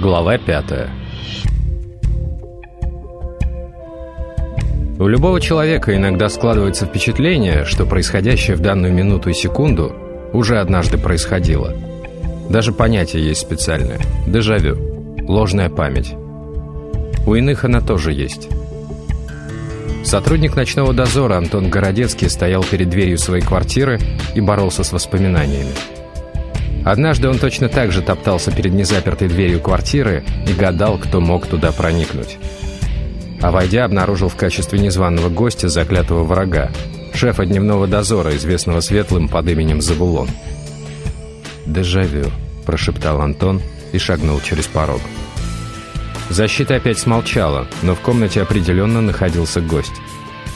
Глава пятая У любого человека иногда складывается впечатление, что происходящее в данную минуту и секунду уже однажды происходило. Даже понятие есть специальное – дежавю, ложная память. У иных она тоже есть. Сотрудник ночного дозора Антон Городецкий стоял перед дверью своей квартиры и боролся с воспоминаниями. Однажды он точно так же топтался перед незапертой дверью квартиры и гадал, кто мог туда проникнуть. А войдя, обнаружил в качестве незваного гостя заклятого врага, шефа дневного дозора, известного светлым под именем Завулон. «Дежавю», – прошептал Антон и шагнул через порог. Защита опять смолчала, но в комнате определенно находился гость.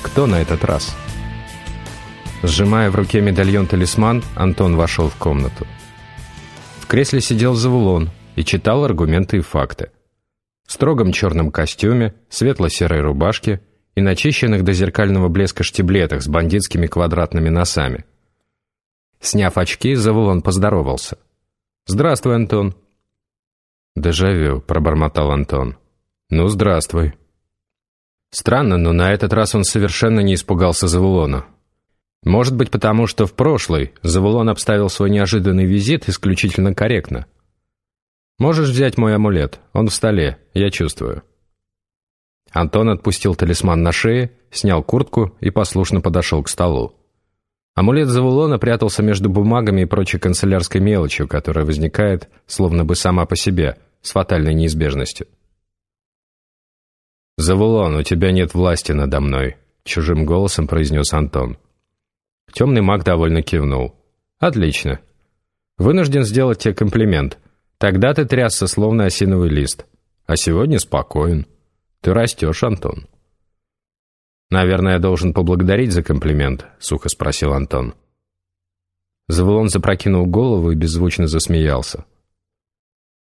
Кто на этот раз? Сжимая в руке медальон-талисман, Антон вошел в комнату. Кресле сидел Завулон и читал аргументы и факты. В строгом черном костюме, светло-серой рубашке и начищенных до зеркального блеска штиблетах с бандитскими квадратными носами. Сняв очки, Завулон поздоровался. «Здравствуй, Антон». «Дежавю», — пробормотал Антон. «Ну, здравствуй». Странно, но на этот раз он совершенно не испугался Завулона. Может быть, потому что в прошлый Завулон обставил свой неожиданный визит исключительно корректно. «Можешь взять мой амулет, он в столе, я чувствую». Антон отпустил талисман на шее, снял куртку и послушно подошел к столу. Амулет Завулона прятался между бумагами и прочей канцелярской мелочью, которая возникает, словно бы сама по себе, с фатальной неизбежностью. «Завулон, у тебя нет власти надо мной», — чужим голосом произнес Антон. Темный маг довольно кивнул. «Отлично. Вынужден сделать тебе комплимент. Тогда ты трясся, словно осиновый лист. А сегодня спокоен. Ты растешь, Антон». «Наверное, я должен поблагодарить за комплимент», — сухо спросил Антон. Завулон запрокинул голову и беззвучно засмеялся.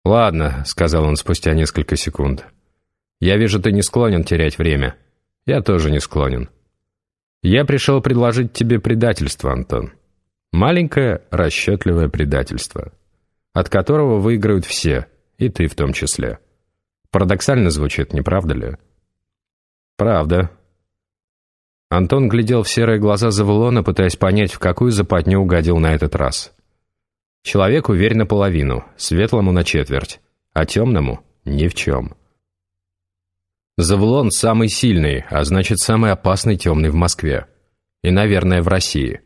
«Ладно», — сказал он спустя несколько секунд. «Я вижу, ты не склонен терять время. Я тоже не склонен. Я пришел предложить тебе предательство, Антон. Маленькое, расчетливое предательство, от которого выиграют все, и ты в том числе. Парадоксально звучит, не правда ли?» «Правда», Антон глядел в серые глаза Завулона, пытаясь понять, в какую западню угодил на этот раз. Человек уверен наполовину, светлому на четверть, а темному — ни в чем. Завулон самый сильный, а значит, самый опасный темный в Москве. И, наверное, в России.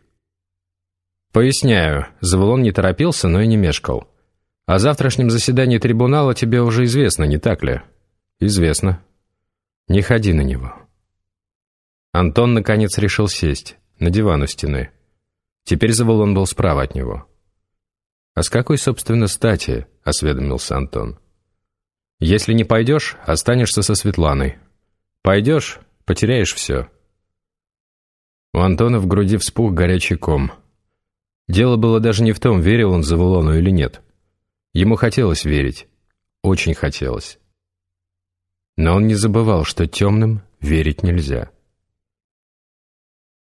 Поясняю, Завулон не торопился, но и не мешкал. О завтрашнем заседании трибунала тебе уже известно, не так ли? Известно. Не ходи на него. Антон, наконец, решил сесть, на диван у стены. Теперь Завулон был справа от него. «А с какой, собственно, стати?» — осведомился Антон. «Если не пойдешь, останешься со Светланой. Пойдешь — потеряешь все». У Антона в груди вспух горячий ком. Дело было даже не в том, верил он Завулону или нет. Ему хотелось верить. Очень хотелось. Но он не забывал, что темным верить нельзя.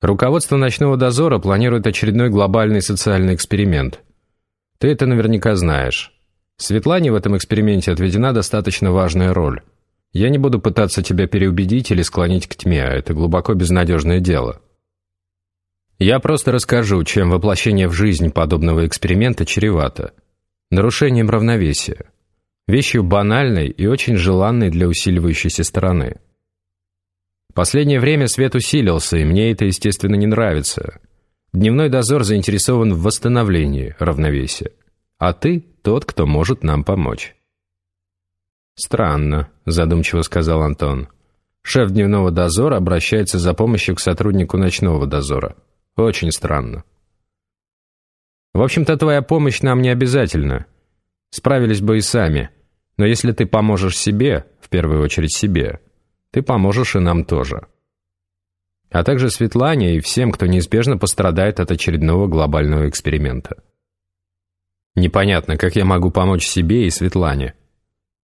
Руководство ночного дозора планирует очередной глобальный социальный эксперимент. Ты это наверняка знаешь. Светлане в этом эксперименте отведена достаточно важная роль. Я не буду пытаться тебя переубедить или склонить к тьме, а это глубоко безнадежное дело. Я просто расскажу, чем воплощение в жизнь подобного эксперимента чревато. Нарушением равновесия. Вещью банальной и очень желанной для усиливающейся стороны. Последнее время свет усилился, и мне это, естественно, не нравится. Дневной дозор заинтересован в восстановлении равновесия. А ты тот, кто может нам помочь. «Странно», — задумчиво сказал Антон. «Шеф дневного дозора обращается за помощью к сотруднику ночного дозора. Очень странно». «В общем-то, твоя помощь нам не обязательна. Справились бы и сами. Но если ты поможешь себе, в первую очередь себе, ты поможешь и нам тоже. А также Светлане и всем, кто неизбежно пострадает от очередного глобального эксперимента. Непонятно, как я могу помочь себе и Светлане.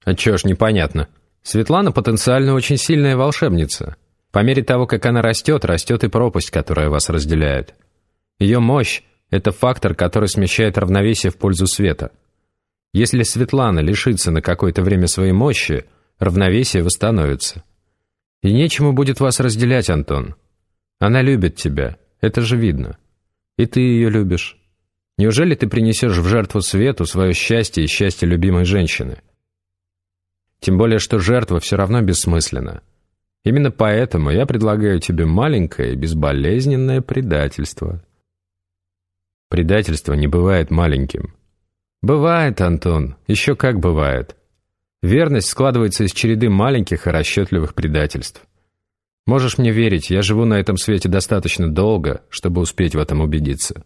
А чё ж непонятно. Светлана потенциально очень сильная волшебница. По мере того, как она растет, растет и пропасть, которая вас разделяет. Ее мощь – это фактор, который смещает равновесие в пользу света. Если Светлана лишится на какое-то время своей мощи, равновесие восстановится. И нечему будет вас разделять, Антон. Она любит тебя, это же видно. И ты ее любишь. Неужели ты принесешь в жертву свету свое счастье и счастье любимой женщины? Тем более, что жертва все равно бессмысленна. Именно поэтому я предлагаю тебе маленькое и безболезненное предательство. Предательство не бывает маленьким. Бывает, Антон, еще как бывает. Верность складывается из череды маленьких и расчетливых предательств. Можешь мне верить, я живу на этом свете достаточно долго, чтобы успеть в этом убедиться.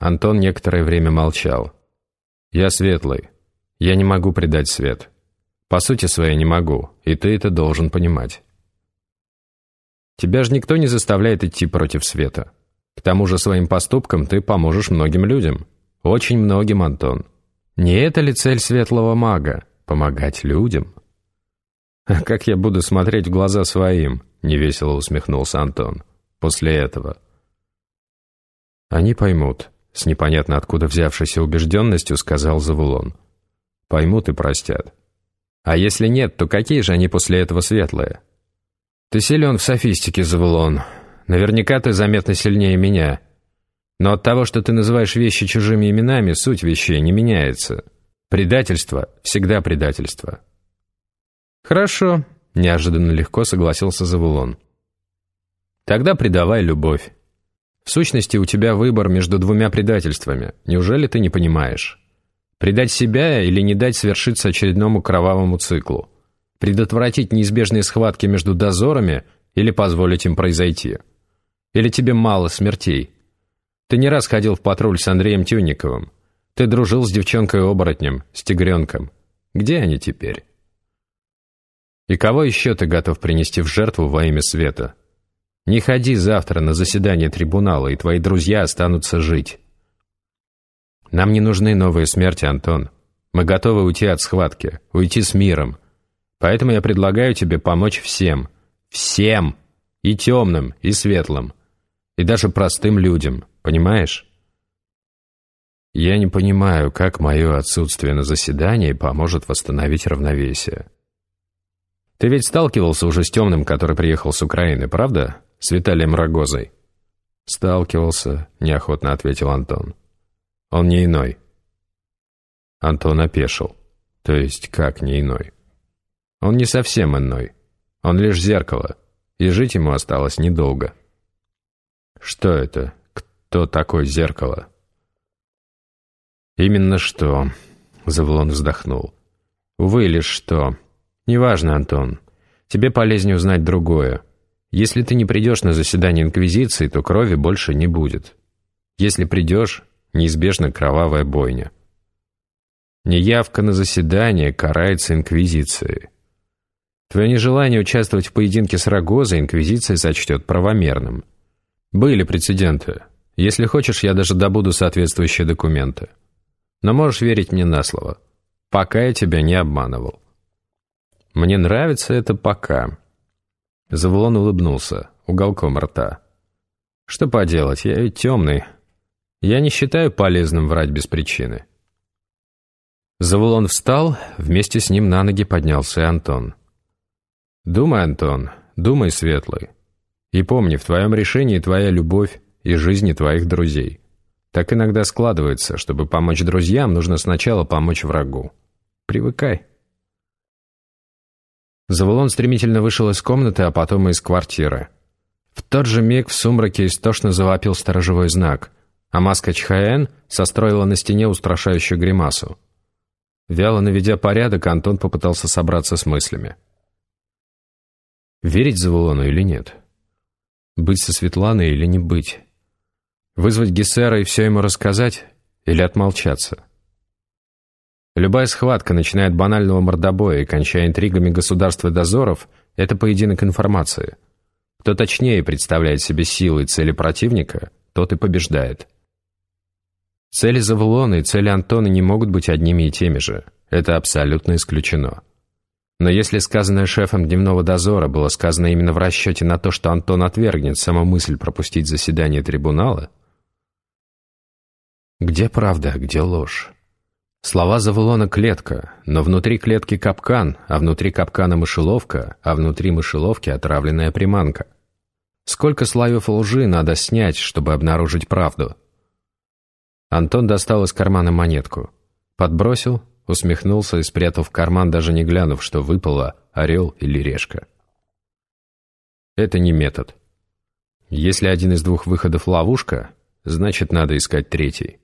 Антон некоторое время молчал. «Я светлый. Я не могу предать свет. По сути своей не могу, и ты это должен понимать. Тебя же никто не заставляет идти против света. К тому же своим поступком ты поможешь многим людям. Очень многим, Антон. Не это ли цель светлого мага? Помогать людям? А как я буду смотреть в глаза своим? Невесело усмехнулся Антон. После этого. Они поймут. С непонятно откуда взявшейся убежденностью сказал Завулон. Поймут и простят. А если нет, то какие же они после этого светлые? Ты силен в софистике, Завулон. Наверняка ты заметно сильнее меня. Но от того, что ты называешь вещи чужими именами, суть вещей не меняется. Предательство — всегда предательство. «Хорошо», — неожиданно легко согласился Завулон. «Тогда предавай любовь. В сущности, у тебя выбор между двумя предательствами. Неужели ты не понимаешь? Предать себя или не дать свершиться очередному кровавому циклу? Предотвратить неизбежные схватки между дозорами или позволить им произойти? Или тебе мало смертей? Ты не раз ходил в патруль с Андреем Тюниковым. Ты дружил с девчонкой-оборотнем, с тигренком. Где они теперь? И кого еще ты готов принести в жертву во имя света? Не ходи завтра на заседание трибунала, и твои друзья останутся жить. Нам не нужны новые смерти, Антон. Мы готовы уйти от схватки, уйти с миром. Поэтому я предлагаю тебе помочь всем. Всем! И темным, и светлым. И даже простым людям. Понимаешь? Я не понимаю, как мое отсутствие на заседании поможет восстановить равновесие. Ты ведь сталкивался уже с темным, который приехал с Украины, правда? С Виталием Рогозой. Сталкивался, неохотно ответил Антон. Он не иной. Антон опешил. То есть как не иной? Он не совсем иной. Он лишь зеркало, и жить ему осталось недолго. Что это? Кто такой зеркало? Именно что, Завлон вздохнул. Увы, лишь что. Неважно, Антон. Тебе полезнее узнать другое. Если ты не придешь на заседание Инквизиции, то крови больше не будет. Если придешь, неизбежна кровавая бойня. Неявка на заседание карается Инквизицией. Твое нежелание участвовать в поединке с Рогозой Инквизиция сочтет правомерным. Были прецеденты. Если хочешь, я даже добуду соответствующие документы. Но можешь верить мне на слово. Пока я тебя не обманывал. Мне нравится это «пока». Завулон улыбнулся, уголком рта. Что поделать, я ведь темный. Я не считаю полезным врать без причины. Завулон встал, вместе с ним на ноги поднялся и Антон. «Думай, Антон, думай, Светлый. И помни, в твоем решении твоя любовь и жизни твоих друзей. Так иногда складывается, чтобы помочь друзьям, нужно сначала помочь врагу. Привыкай». Завулон стремительно вышел из комнаты, а потом и из квартиры. В тот же миг в сумраке истошно завопил сторожевой знак — а маска Чхаэн состроила на стене устрашающую гримасу. Вяло наведя порядок, Антон попытался собраться с мыслями. Верить Завулону или нет? Быть со Светланой или не быть? Вызвать Гессера и все ему рассказать? Или отмолчаться? Любая схватка, начиная от банального мордобоя и кончая интригами государства дозоров, это поединок информации. Кто точнее представляет себе силы и цели противника, тот и побеждает. Цели Завулона и цели Антона не могут быть одними и теми же. Это абсолютно исключено. Но если сказанное шефом дневного дозора было сказано именно в расчете на то, что Антон отвергнет саму мысль пропустить заседание трибунала, где правда, а где ложь? Слова Завулона клетка, но внутри клетки капкан, а внутри капкана мышеловка, а внутри мышеловки отравленная приманка. Сколько слоев лжи надо снять, чтобы обнаружить правду? Антон достал из кармана монетку. Подбросил, усмехнулся и спрятал в карман, даже не глянув, что выпало орел или решка. Это не метод. Если один из двух выходов ловушка, значит, надо искать третий.